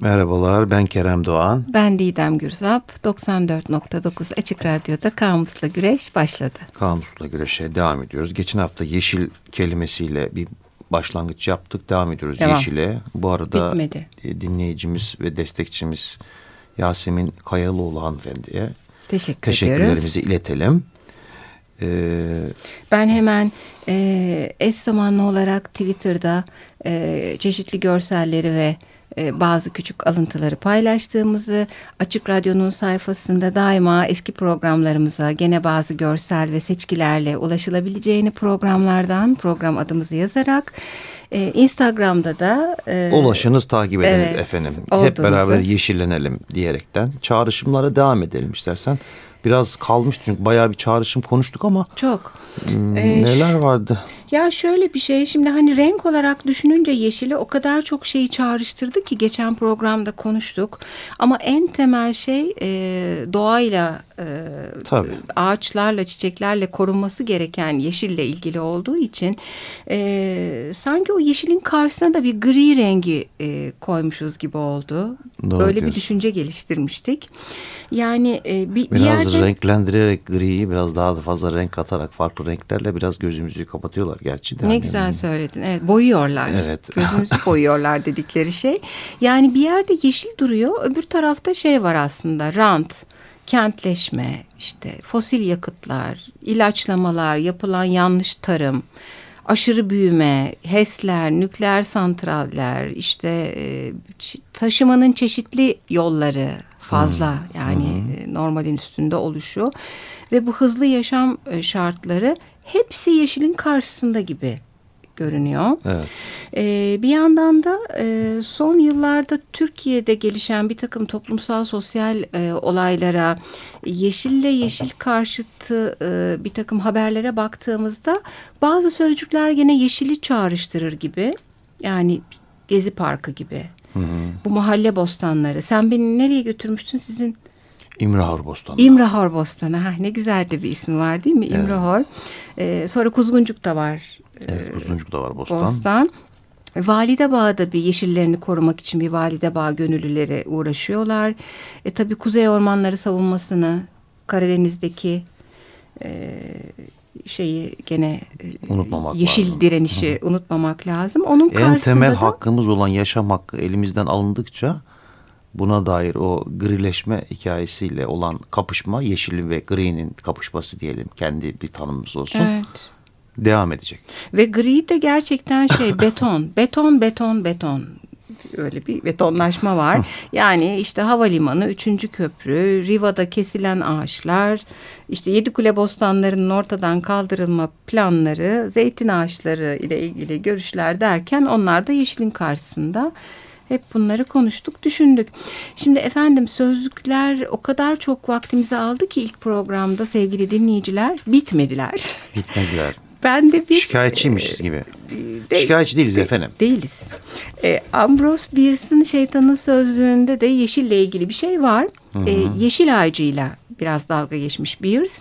Merhabalar ben Kerem Doğan. Ben Didem Gürzap. 94.9 Açık Radyo'da Kamusla Güreş başladı. Kamusla Güreş'e devam ediyoruz. Geçen hafta yeşil kelimesiyle bir başlangıç yaptık. Devam ediyoruz devam. yeşile. Bu arada Bitmedi. E, dinleyicimiz ve destekçimiz Yasemin Kayalıoğlu hanımefendiye Teşekkür teşekkürlerimizi ediyoruz. iletelim. Ee, ben hemen e, eş zamanlı olarak Twitter'da e, çeşitli görselleri ve e, bazı küçük alıntıları paylaştığımızı, Açık Radyo'nun sayfasında daima eski programlarımıza gene bazı görsel ve seçkilerle ulaşılabileceğini programlardan program adımızı yazarak e, Instagram'da da e, ulaşınız takip ediniz evet, efendim. Olduğunuzu. Hep beraber yeşillenelim diyerekten çağrışımlara devam edelim istersen. Biraz kalmıştı çünkü bayağı bir çağrışım konuştuk ama. Çok. Ee, neler vardı? Ya şöyle bir şey şimdi hani renk olarak düşününce yeşili o kadar çok şeyi çağrıştırdı ki geçen programda konuştuk. Ama en temel şey e, doğayla, e, Tabii. ağaçlarla, çiçeklerle korunması gereken yeşille ilgili olduğu için e, sanki o yeşilin karşısına da bir gri rengi e, koymuşuz gibi oldu. Doğru Böyle diyorsun. bir düşünce geliştirmiştik. Yani e, bir, biraz bir yerde... renklendirerek griyi biraz daha da fazla renk katarak farklı renklerle biraz gözümüzü kapatıyorlar gerçi de. Ne güzel söyledin. Evet boyuyorlar. Evet. Gözümüzü boyuyorlar dedikleri şey. Yani bir yerde yeşil duruyor. Öbür tarafta şey var aslında rant kentleşme, işte fosil yakıtlar, ilaçlamalar, yapılan yanlış tarım, aşırı büyüme, HES'ler, nükleer santraller, işte e, taşımanın çeşitli yolları fazla hmm. yani hmm. normalin üstünde oluşu ve bu hızlı yaşam e, şartları hepsi yeşilin karşısında gibi görünüyor. Evet. Ee, bir yandan da e, son yıllarda Türkiye'de gelişen bir takım toplumsal sosyal e, olaylara yeşille yeşil karşıtı e, bir takım haberlere baktığımızda bazı sözcükler gene yeşili çağrıştırır gibi. Yani Gezi Parkı gibi. Hı hı. Bu mahalle bostanları. Sen beni nereye götürmüştün sizin İmrahor Bostanı. İmrahor Bostanı. Ha, ne güzel de bir ismi var değil mi? Evet. İmrahor. Ee, sonra Kuzguncuk da var. Evet Kuzguncuk da var Bostan. Bostan. Valide Bağ'da bir yeşillerini korumak için bir Valide Bağ gönüllüleri uğraşıyorlar. E, tabii Kuzey Ormanları savunmasını Karadeniz'deki e, şeyi gene e, unutmamak yeşil lazım. direnişi Hı. unutmamak lazım. Onun en temel da, hakkımız olan yaşam hakkı elimizden alındıkça buna dair o grileşme hikayesiyle olan kapışma yeşilin ve gri'nin kapışması diyelim kendi bir tanımımız olsun. Evet. Devam edecek. Ve gri de gerçekten şey beton, beton, beton, beton öyle bir betonlaşma var. yani işte havalimanı, üçüncü köprü, Riva'da kesilen ağaçlar, işte Yedikule bostanlarının ortadan kaldırılma planları, zeytin ağaçları ile ilgili görüşler derken onlar da yeşilin karşısında. Hep bunları konuştuk, düşündük. Şimdi efendim sözlükler o kadar çok vaktimizi aldı ki ilk programda sevgili dinleyiciler bitmediler. Bitmediler. Ben de bir... Şikayetçiymişiz gibi. De, Şikayetçi değiliz de, efendim. Değiliz. E, Ambrose Bierce'ın şeytanın sözlüğünde de yeşille ilgili bir şey var. Hı -hı. E, yeşil ağacıyla biraz dalga geçmiş Bierce.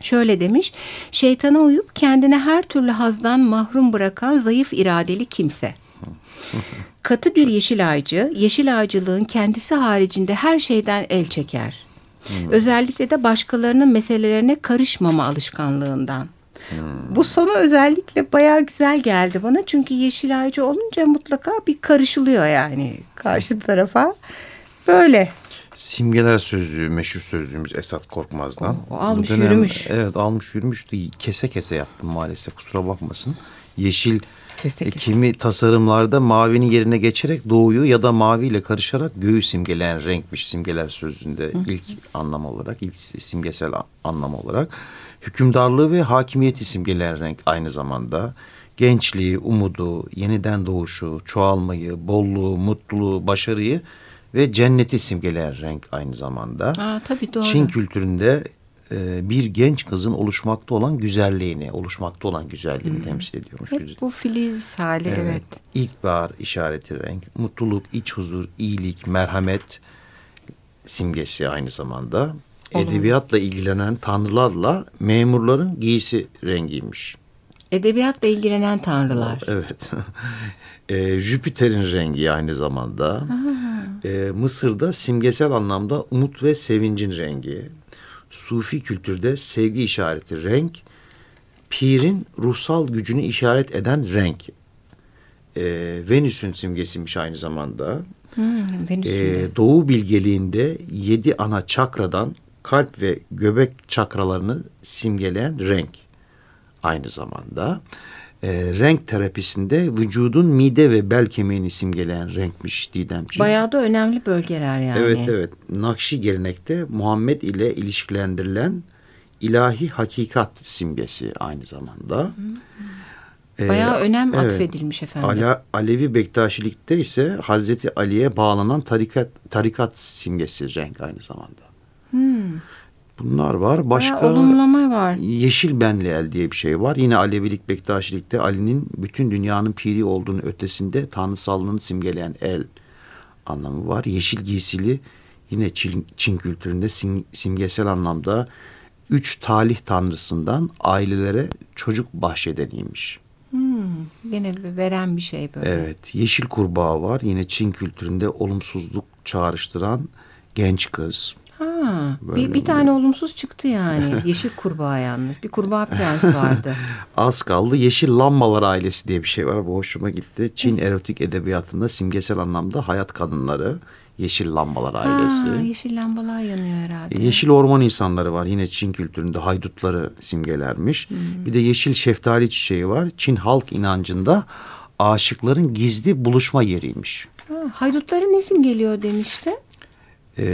Şöyle demiş, şeytana uyup kendine her türlü hazdan mahrum bırakan zayıf iradeli kimse. Katı bir yeşil ağacı, yeşil ağacılığın kendisi haricinde her şeyden el çeker. Özellikle de başkalarının meselelerine karışmama alışkanlığından. Hmm. Bu sonu özellikle bayağı güzel geldi bana. Çünkü yeşil ağacı olunca mutlaka bir karışılıyor yani karşı tarafa. Böyle. Simgeler sözlüğü, meşhur sözlüğümüz Esat Korkmaz'dan. O, o almış dönem, yürümüş. Evet almış yürümüştü. Kese kese yaptım maalesef kusura bakmasın. Yeşil Kesinlikle. E, kimi tasarımlarda mavinin yerine geçerek doğuyu ya da maviyle karışarak göğü simgeleyen renkmiş simgeler sözünde Hı. ilk anlam olarak, ilk simgesel anlam olarak. Hükümdarlığı ve hakimiyeti simgeleyen renk aynı zamanda. Gençliği, umudu, yeniden doğuşu, çoğalmayı, bolluğu, mutluluğu, başarıyı ve cenneti simgeleyen renk aynı zamanda. Aa, tabii doğru. Çin kültüründe e, bir genç kızın oluşmakta olan güzelliğini, oluşmakta olan güzelliğini hmm. temsil ediyormuş. Hep bu filiz hali evet. evet. İlkbahar işareti renk, mutluluk, iç huzur, iyilik, merhamet simgesi aynı zamanda. Olur. Edebiyatla ilgilenen tanrılarla memurların giysi rengiymiş. Edebiyatla ilgilenen tanrılar. Evet. e, Jüpiter'in rengi aynı zamanda. Aha. E, Mısır'da simgesel anlamda umut ve sevincin rengi. Sufi kültürde sevgi işareti renk. Pir'in ruhsal gücünü işaret eden renk. E, Venüs'ün simgesiymiş aynı zamanda. Hmm, e, Doğu bilgeliğinde yedi ana çakradan kalp ve göbek çakralarını simgeleyen renk aynı zamanda. E, renk terapisinde vücudun mide ve bel kemiğini simgeleyen renkmiş Didemciğim. Bayağı da önemli bölgeler yani. Evet evet. Nakşi gelenekte Muhammed ile ilişkilendirilen ilahi hakikat simgesi aynı zamanda. Hmm. Bayağı ee, önem evet, atfedilmiş efendim. Ale, Alevi Bektaşilikte ise Hazreti Ali'ye bağlanan tarikat tarikat simgesi renk aynı zamanda. Hmm. Bunlar var. Başka olumlama var. Yeşil Benliel diye bir şey var. Yine Alevilik Bektaşilikte Ali'nin bütün dünyanın piri olduğunu ötesinde tanrısallığını simgeleyen el anlamı var. Yeşil giysili yine Çin, Çin kültüründe sim, simgesel anlamda üç talih tanrısından ailelere çocuk bahşedeniymiş. Hmm, yine veren bir şey böyle. Evet. Yeşil kurbağa var. Yine Çin kültüründe olumsuzluk çağrıştıran genç kız. Ha, bir, bir tane olumsuz çıktı yani. Yeşil kurbağa yalnız. Bir kurbağa prens vardı. Az kaldı. Yeşil lambalar ailesi diye bir şey var. Bu hoşuma gitti. Çin erotik edebiyatında simgesel anlamda hayat kadınları. Yeşil lambalar ailesi. Ha, yeşil lambalar yanıyor herhalde. Yeşil orman insanları var. Yine Çin kültüründe haydutları simgelermiş. Hmm. Bir de yeşil şeftali çiçeği var. Çin halk inancında aşıkların gizli buluşma yeriymiş. Ha, haydutların ne simgeliyor demişti? E,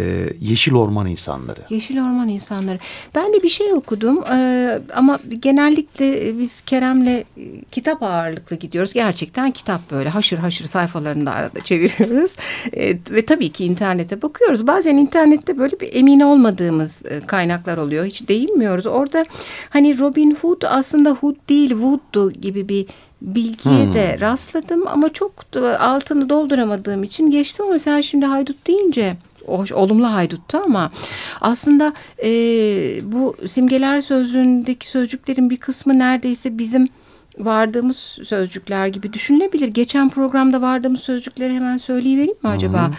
Yeşil Orman insanları. Yeşil Orman insanları. Ben de bir şey okudum e, ama genellikle biz Kerem'le e, kitap ağırlıklı gidiyoruz. Gerçekten kitap böyle haşır haşır sayfalarını da arada çeviriyoruz. E, ve tabii ki internete bakıyoruz. Bazen internette böyle bir emin olmadığımız e, kaynaklar oluyor. Hiç değinmiyoruz. Orada hani Robin Hood aslında Hood değil Wood'du gibi bir bilgiye hmm. de rastladım ama çok altını dolduramadığım için geçtim ama sen şimdi haydut deyince hoş, olumlu hayduttu ama aslında e, bu simgeler sözlüğündeki sözcüklerin bir kısmı neredeyse bizim vardığımız sözcükler gibi düşünülebilir. Geçen programda vardığımız sözcükleri hemen söyleyivereyim mi acaba?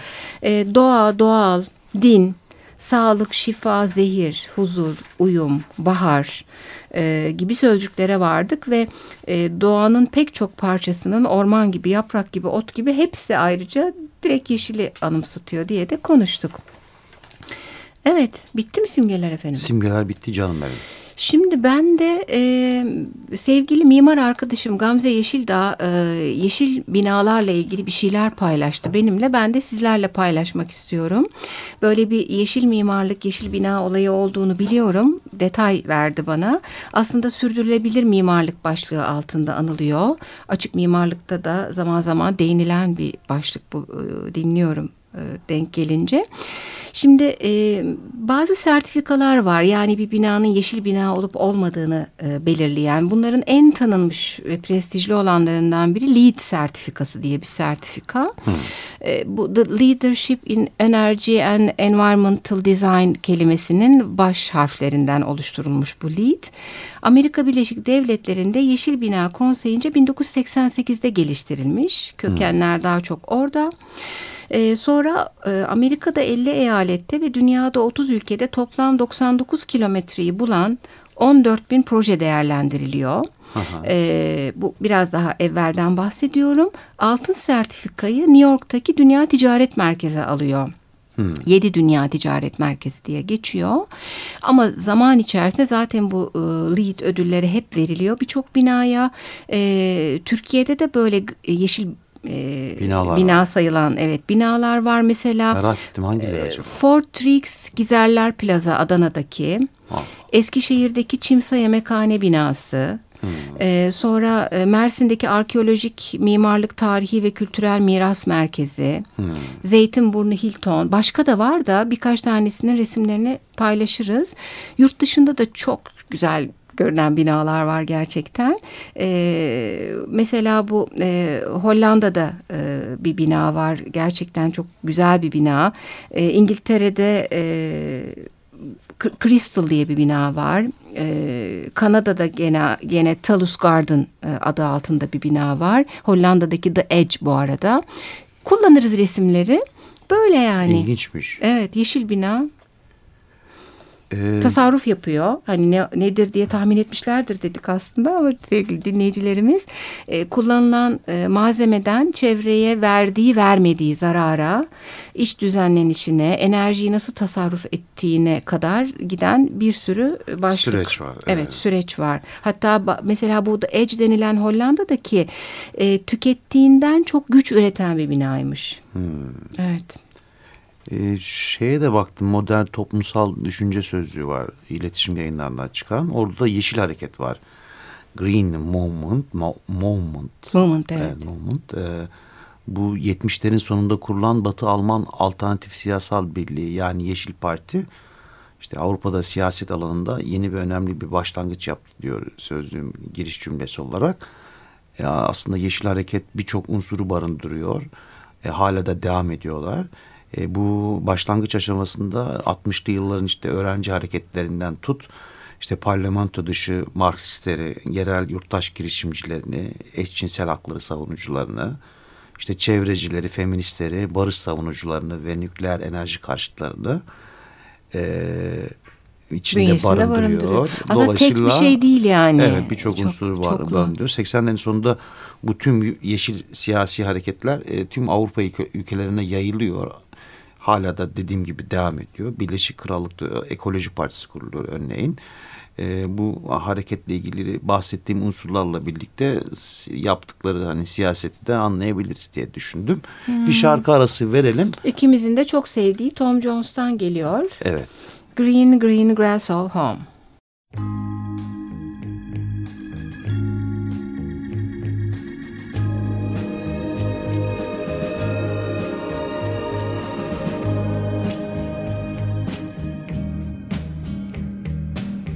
E, doğa, doğal, din, sağlık, şifa, zehir, huzur, uyum, bahar e, gibi sözcüklere vardık ve e, doğanın pek çok parçasının orman gibi, yaprak gibi, ot gibi hepsi ayrıca direkt yeşili anımsatıyor diye de konuştuk. Evet, bitti mi simgeler efendim? Simgeler bitti canım benim. Şimdi ben de e, sevgili mimar arkadaşım Gamze Yeşildağ e, yeşil binalarla ilgili bir şeyler paylaştı benimle. Ben de sizlerle paylaşmak istiyorum. Böyle bir yeşil mimarlık, yeşil bina olayı olduğunu biliyorum. Detay verdi bana. Aslında sürdürülebilir mimarlık başlığı altında anılıyor. Açık mimarlıkta da zaman zaman değinilen bir başlık bu e, dinliyorum e, denk gelince. Şimdi e, bazı sertifikalar var yani bir binanın yeşil bina olup olmadığını e, belirleyen. Bunların en tanınmış ve prestijli olanlarından biri LEED sertifikası diye bir sertifika. Hmm. E, bu The Leadership in Energy and Environmental Design kelimesinin baş harflerinden oluşturulmuş bu LEED. Amerika Birleşik Devletleri'nde Yeşil Bina Konseyi'nce 1988'de geliştirilmiş. Kökenler hmm. daha çok orada. E, sonra e, Amerika'da 50 eyalette ve dünyada 30 ülkede toplam 99 kilometreyi bulan 14 bin proje değerlendiriliyor. E, bu biraz daha evvelden bahsediyorum. Altın sertifikayı New York'taki Dünya Ticaret Merkezi alıyor. Hmm. Yedi Dünya Ticaret Merkezi diye geçiyor. Ama zaman içerisinde zaten bu e, LEED ödülleri hep veriliyor. Birçok binaya e, Türkiye'de de böyle yeşil e, Binalar bina var. sayılan evet binalar var mesela. Merak ettim hangileri acaba? Fort Rix Gizerler Plaza Adana'daki. Ha. Eskişehir'deki Çimsa Yemekhane binası. Hmm. Ee, sonra Mersin'deki Arkeolojik Mimarlık Tarihi ve Kültürel Miras Merkezi, hmm. Zeytinburnu Hilton, başka da var da birkaç tanesinin resimlerini paylaşırız. Yurt dışında da çok güzel görünen binalar var gerçekten. E, mesela bu e, Hollanda'da e, bir bina var. Gerçekten çok güzel bir bina. E, İngiltere'de e, Crystal diye bir bina var. Ee, Kanada'da gene, gene Talus Garden e, adı altında bir bina var. Hollanda'daki The Edge bu arada. Kullanırız resimleri. Böyle yani. İlginçmiş. Evet yeşil bina ee, tasarruf yapıyor. Hani ne, nedir diye tahmin etmişlerdir dedik aslında ama sevgili dinleyicilerimiz e, kullanılan e, malzemeden çevreye verdiği vermediği zarara, iş düzenlenişine, enerjiyi nasıl tasarruf ettiğine kadar giden bir sürü başlık. Süreç var. Evet, evet süreç var. Hatta mesela bu Edge denilen Hollanda'daki e, tükettiğinden çok güç üreten bir binaymış. Hmm. Evet. Ee, şeye de baktım modern toplumsal düşünce sözlüğü var iletişim yayınlarından çıkan. Orada da yeşil hareket var. Green Movement. Mo movement. Movement evet. evet movement. Ee, bu 70'lerin sonunda kurulan Batı Alman Alternatif Siyasal Birliği yani Yeşil Parti işte Avrupa'da siyaset alanında yeni bir önemli bir başlangıç yaptı diyor sözlüğüm giriş cümlesi olarak. Ya aslında Yeşil Hareket birçok unsuru barındırıyor. E, hala da devam ediyorlar. E, bu başlangıç aşamasında 60'lı yılların işte öğrenci hareketlerinden tut işte parlamento dışı Marksistleri, yerel yurttaş girişimcilerini, eşcinsel hakları savunucularını, işte çevrecileri, feministleri, barış savunucularını ve nükleer enerji karşıtlarını e, içinde barındırıyor. barındırıyor. Aslında tek bir şey değil yani. Evet birçok unsur var, barındırıyor. 80'lerin sonunda bu tüm yeşil siyasi hareketler e, tüm Avrupa ülkelerine yayılıyor hala da dediğim gibi devam ediyor. Birleşik Krallık'ta Ekoloji Partisi kuruluyor örneğin. E, bu hareketle ilgili bahsettiğim unsurlarla birlikte yaptıkları hani siyaseti de anlayabiliriz diye düşündüm. Hmm. Bir şarkı arası verelim. İkimizin de çok sevdiği Tom Jones'tan geliyor. Evet. Green Green Grass of Home.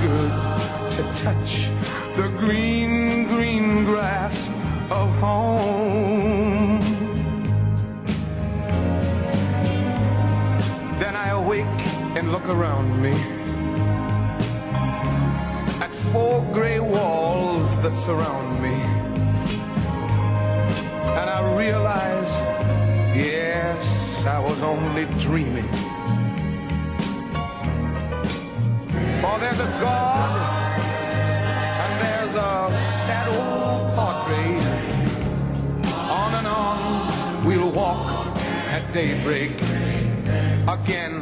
good to touch the green, green grass of home. Then I awake and look around me at four gray walls that surround me. And I realize, yes, I was only dreaming. For there's a God and there's a sad old portrait. On and on we'll walk at daybreak. Again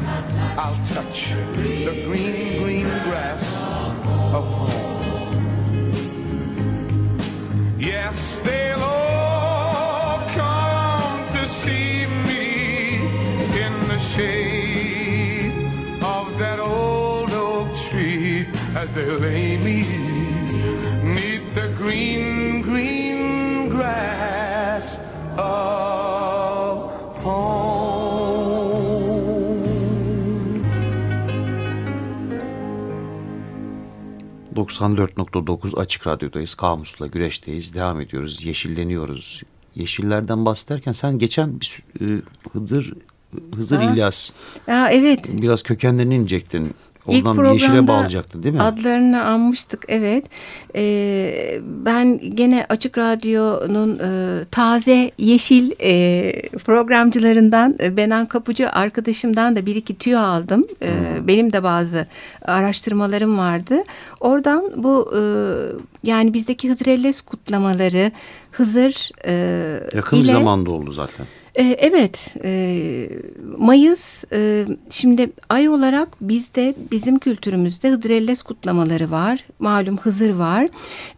I'll touch the green, green grass they lay me the green, green grass of home. ...94.9 Açık Radyo'dayız, Kamus'la güreşteyiz, devam ediyoruz, yeşilleniyoruz. yeşillerden bahsederken sen geçen bir e, Hıdır Hızır ha. İlyas. Ya evet. Biraz kökenlerini inecektin. Oradan İlk yeşile bağlayacaktın değil mi? Adlarını anmıştık evet. Ee, ben gene Açık Radyo'nun e, taze yeşil e, programcılarından e, Benan Kapıcı arkadaşımdan da bir iki tüyo aldım. E, hmm. Benim de bazı araştırmalarım vardı. Oradan bu e, yani bizdeki Hızrellez kutlamaları Hızır e, Yakın ile, bir zamanda oldu zaten. E, evet, e, Mayıs e, şimdi ay olarak bizde bizim kültürümüzde Hıdrellez kutlamaları var. Malum Hızır var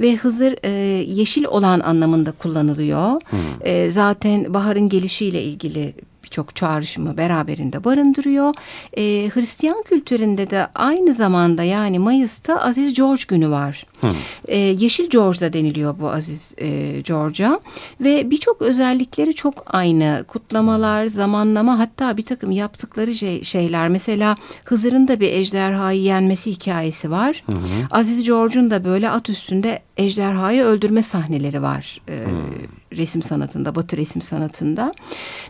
ve Hızır e, yeşil olan anlamında kullanılıyor. Hmm. E, zaten baharın gelişiyle ilgili birçok çağrışımı beraberinde barındırıyor. E, Hristiyan kültüründe de aynı zamanda yani Mayıs'ta Aziz George günü var. Hmm. E, Yeşil George da deniliyor bu Aziz e, George'a ve birçok özellikleri çok aynı. Kutlamalar, zamanlama hatta bir takım yaptıkları şey, şeyler. Mesela Hızır'ın da bir ejderhayı yenmesi hikayesi var. Hı Aziz George'un da böyle at üstünde ejderhayı öldürme sahneleri var. E, hmm. Resim sanatında, batı resim sanatında.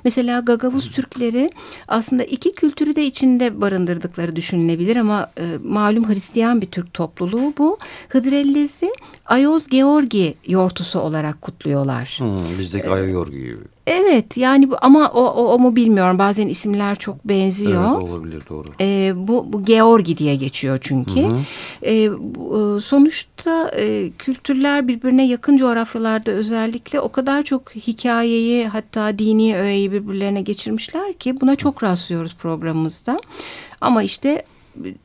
Mesela Gagavuz Türkleri aslında iki kültürü de içinde barındırdıkları düşünülebilir ama e, malum Hristiyan bir Türk topluluğu bu. Hıdrellez'i Ayoz Georgi yortusu olarak kutluyorlar. Hmm, bizdeki ee, Ayoyorgi gibi. Evet yani bu, ama o, o, o mu bilmiyorum bazen isimler çok benziyor. Evet olabilir doğru. Ee, bu, bu Georgi diye geçiyor çünkü. Hı hı. Ee, bu, sonuçta e, kültürler birbirine yakın coğrafyalarda özellikle o kadar çok hikayeyi hatta dini öğeyi birbirlerine geçirmişler ki buna çok rastlıyoruz programımızda. Ama işte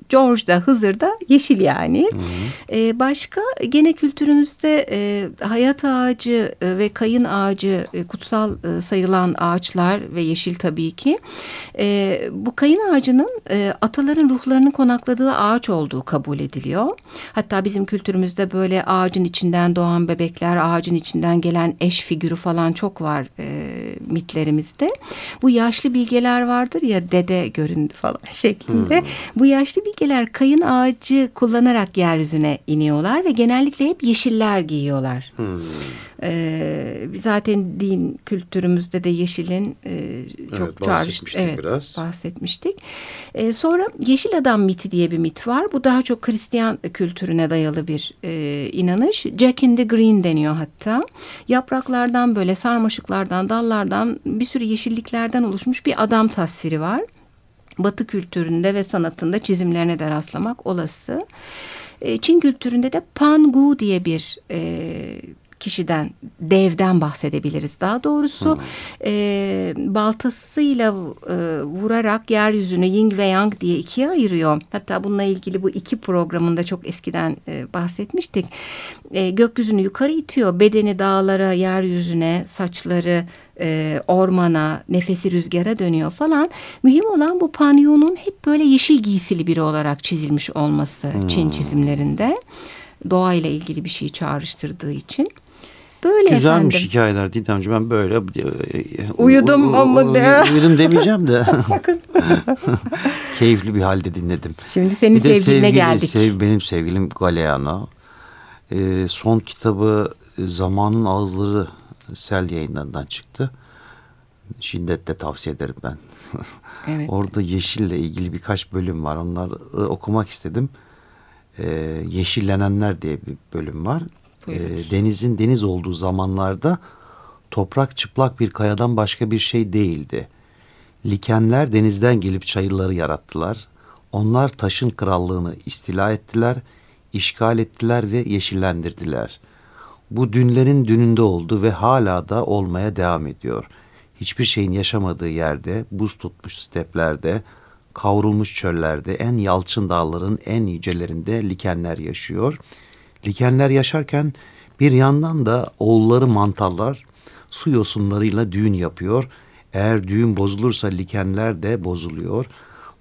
George'da, Hızır'da yeşil yani. Hı hı. Ee, başka gene kültürümüzde e, hayat ağacı e, ve kayın ağacı e, kutsal e, sayılan ağaçlar ve yeşil tabii ki. E, bu kayın ağacının e, ataların ruhlarının konakladığı ağaç olduğu kabul ediliyor. Hatta bizim kültürümüzde böyle ağacın içinden doğan bebekler, ağacın içinden gelen eş figürü falan çok var e, mitlerimizde. Bu yaşlı bilgeler vardır ya dede göründü falan şeklinde. Hmm. Bu yaşlı bilgeler kayın ağacı kullanarak yeryüzüne iniyorlar ve genellikle hep yeşiller giyiyorlar. Hmm. Ee, zaten din kültürümüzde de yeşilin e, çok evet, bahsetmiştik evet, biraz. bahsetmiştik. Ee, sonra yeşil adam miti diye bir mit var. Bu daha çok Hristiyan kültürüne dayalı bir e, inanış. Jack in the Green deniyor hatta. Yapraklardan böyle sarmaşıklardan, dallardan bir sürü yeşilliklerden oluşmuş bir adam tasviri var. Batı kültüründe ve sanatında çizimlerine de rastlamak olası. E, Çin kültüründe de Pangu diye bir e, kişiden, devden bahsedebiliriz daha doğrusu. Hmm. E, baltasıyla e, vurarak yeryüzünü Ying ve Yang diye ikiye ayırıyor. Hatta bununla ilgili bu iki programında çok eskiden e, bahsetmiştik. E, gökyüzünü yukarı itiyor, bedeni dağlara, yeryüzüne, saçları e, ormana, nefesi rüzgara dönüyor falan. Mühim olan bu Panyon'un hep böyle yeşil giysili biri olarak çizilmiş olması hmm. Çin çizimlerinde. Doğayla ilgili bir şey çağrıştırdığı için. Böyle Güzelmiş efendim. hikayeler Didemci ben böyle e, uyudum ama uyudum demeyeceğim de keyifli bir halde dinledim. Şimdi senin sevgiline sevgili, geldik. Sev, benim sevgilim Galeano. Ee, son kitabı Zamanın Ağızları Sel yayınlarından çıktı. Şiddetle tavsiye ederim ben. Evet. Orada yeşille ilgili birkaç bölüm var. Onları okumak istedim. Ee, Yeşillenenler diye bir bölüm var. Ee, denizin deniz olduğu zamanlarda toprak çıplak bir kayadan başka bir şey değildi. Likenler denizden gelip çayırları yarattılar. Onlar taşın krallığını istila ettiler, işgal ettiler ve yeşillendirdiler.'' Bu dünlerin dününde oldu ve hala da olmaya devam ediyor. Hiçbir şeyin yaşamadığı yerde, buz tutmuş steplerde, kavrulmuş çöllerde, en yalçın dağların en yücelerinde likenler yaşıyor. Likenler yaşarken bir yandan da oğulları mantarlar su yosunlarıyla düğün yapıyor. Eğer düğün bozulursa likenler de bozuluyor.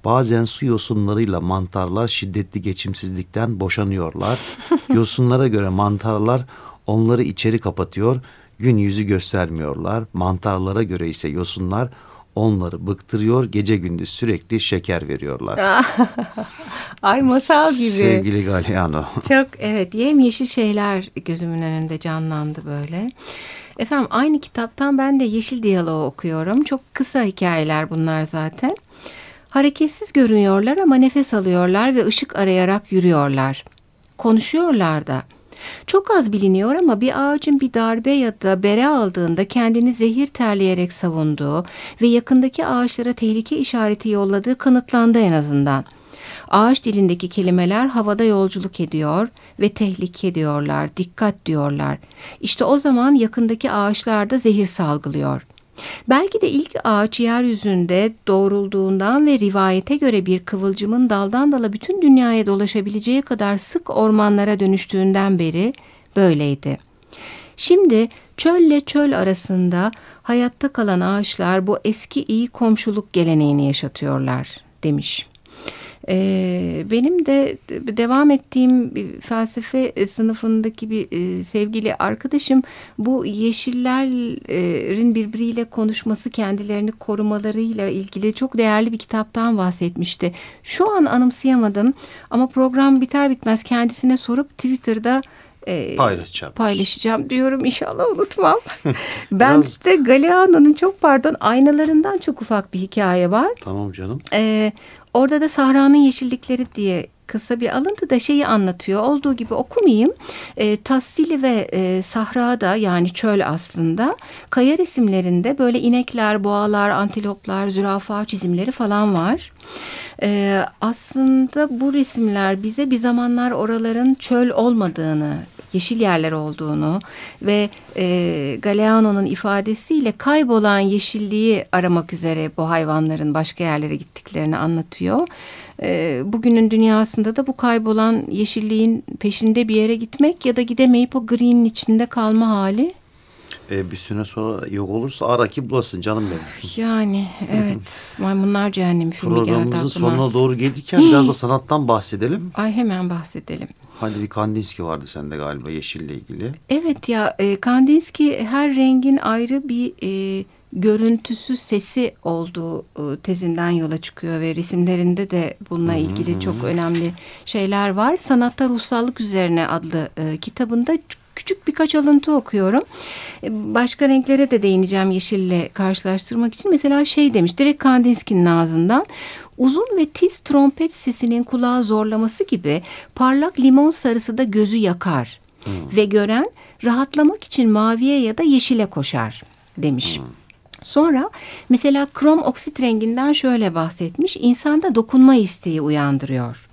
Bazen su yosunlarıyla mantarlar şiddetli geçimsizlikten boşanıyorlar. Yosunlara göre mantarlar Onları içeri kapatıyor, gün yüzü göstermiyorlar. Mantarlara göre ise yosunlar onları bıktırıyor. Gece gündüz sürekli şeker veriyorlar. Ay masal gibi. Sevgili Galeano. Çok evet yemyeşil şeyler gözümün önünde canlandı böyle. Efendim aynı kitaptan ben de Yeşil Diyaloğu okuyorum. Çok kısa hikayeler bunlar zaten. Hareketsiz görünüyorlar ama nefes alıyorlar ve ışık arayarak yürüyorlar. Konuşuyorlar da. Çok az biliniyor ama bir ağacın bir darbe ya da bere aldığında kendini zehir terleyerek savunduğu ve yakındaki ağaçlara tehlike işareti yolladığı kanıtlandı en azından. Ağaç dilindeki kelimeler havada yolculuk ediyor ve tehlike diyorlar, dikkat diyorlar. İşte o zaman yakındaki ağaçlarda zehir salgılıyor. Belki de ilk ağaç yeryüzünde doğrulduğundan ve rivayete göre bir kıvılcımın daldan dala bütün dünyaya dolaşabileceği kadar sık ormanlara dönüştüğünden beri böyleydi. Şimdi çölle çöl arasında hayatta kalan ağaçlar bu eski iyi komşuluk geleneğini yaşatıyorlar demiş. Ee, benim de devam ettiğim felsefe sınıfındaki bir e, sevgili arkadaşım bu yeşillerin birbiriyle konuşması kendilerini korumalarıyla ilgili çok değerli bir kitaptan bahsetmişti. Şu an anımsayamadım ama program biter bitmez kendisine sorup Twitter'da e, paylaşacağım. paylaşacağım diyorum inşallah unutmam. ben Biraz... işte Galeano'nun çok pardon aynalarından çok ufak bir hikaye var. Tamam canım. Ee, orada da Sahra'nın Yeşillikleri diye kısa bir alıntı da şeyi anlatıyor. Olduğu gibi okumayayım. E, Tassili ve e, Sahra'da yani çöl aslında kaya resimlerinde böyle inekler, boğalar, antiloplar, zürafa çizimleri falan var. E, aslında bu resimler bize bir zamanlar oraların çöl olmadığını yeşil yerler olduğunu ve e, Galeano'nun ifadesiyle kaybolan yeşilliği aramak üzere bu hayvanların başka yerlere gittiklerini anlatıyor. E, bugünün dünyasında da bu kaybolan yeşilliğin peşinde bir yere gitmek ya da gidemeyip o green'in içinde kalma hali e, bir süre sonra yok olursa ara ki bulasın canım benim. Yani evet Maymunlar Cehennemi filmi geldi aklıma. Programımızın sonuna doğru gelirken biraz da sanattan bahsedelim. Ay hemen bahsedelim. Hani bir Kandinsky vardı sende galiba yeşille ilgili. Evet ya e, Kandinsky her rengin ayrı bir e, görüntüsü sesi olduğu e, tezinden yola çıkıyor ve resimlerinde de bununla ilgili çok önemli şeyler var. Sanatta Ruhsallık Üzerine adlı e, kitabında küçük birkaç alıntı okuyorum. E, başka renklere de değineceğim yeşille karşılaştırmak için. Mesela şey demiş direkt Kandinsky'nin ağzından uzun ve tiz trompet sesinin kulağı zorlaması gibi parlak limon sarısı da gözü yakar. Hmm. Ve gören rahatlamak için maviye ya da yeşile koşar demiş. Hmm. Sonra mesela krom oksit renginden şöyle bahsetmiş. İnsanda dokunma isteği uyandırıyor.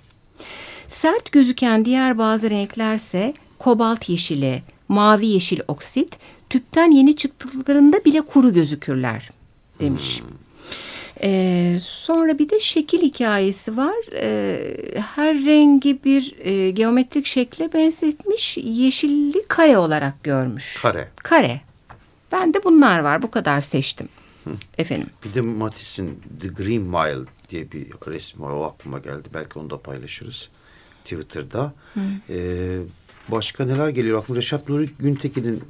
Sert gözüken diğer bazı renklerse kobalt yeşili, mavi yeşil oksit tüpten yeni çıktıklarında bile kuru gözükürler demiş. Hmm. Ee, sonra bir de şekil hikayesi var. Ee, her rengi bir e, geometrik şekle benzetmiş. Yeşilli kare olarak görmüş. Kare. Kare. Ben de bunlar var. Bu kadar seçtim. Hı. Efendim. Bir de Matisse'in The Green Mile diye bir resmi var. O aklıma geldi. Belki onu da paylaşırız. Twitter'da. Ee, başka neler geliyor? Aklıma Reşat Nuri Güntekin'in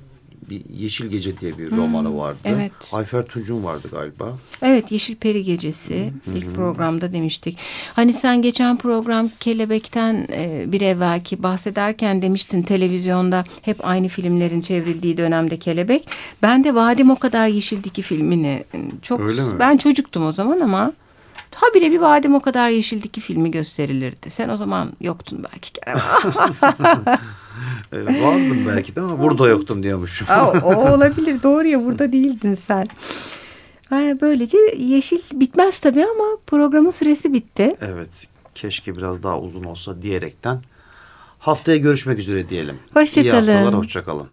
bir Yeşil Gece diye bir hmm, romanı vardı. Evet. Ayfer Tunç'un vardı galiba. Evet Yeşil Peri Gecesi hmm. ilk programda demiştik. Hani sen geçen program Kelebek'ten e, bir evvelki bahsederken demiştin televizyonda hep aynı filmlerin çevrildiği dönemde Kelebek. Ben de Vadim o kadar Yeşildeki filmini çok Öyle mi? ben çocuktum o zaman ama Habire bir Vadim o kadar Yeşildeki filmi gösterilirdi. Sen o zaman yoktun belki. e, vardım belki de ama burada yoktum diyormuşum. Aa, o olabilir doğru ya burada değildin sen. Böylece yeşil bitmez tabii ama programın süresi bitti. Evet keşke biraz daha uzun olsa diyerekten haftaya görüşmek üzere diyelim. Hoşçakalın. İyi haftalar hoşçakalın.